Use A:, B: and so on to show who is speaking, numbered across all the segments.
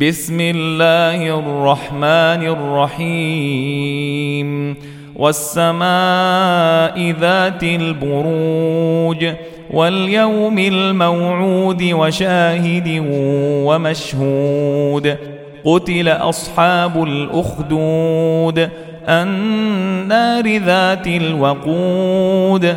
A: بسم الله الرحمن الرحيم. والسماء ذات البروج واليوم الموعود وشاهد ومشهود. قتل أصحاب الأخدود النار ذات الوقود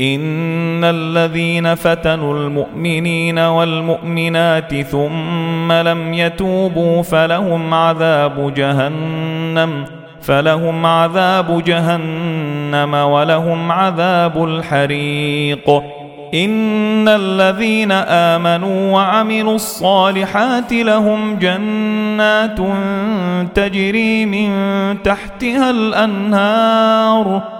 A: إن الذين فتنوا المؤمنين والمؤمنات ثم لم يتوبوا فلهم عذاب جهنم فلهم عذاب جهنم ولهم عذاب الحريق. إن الذين آمنوا وعملوا الصالحات لهم جنات تجري من تحتها الأنهار.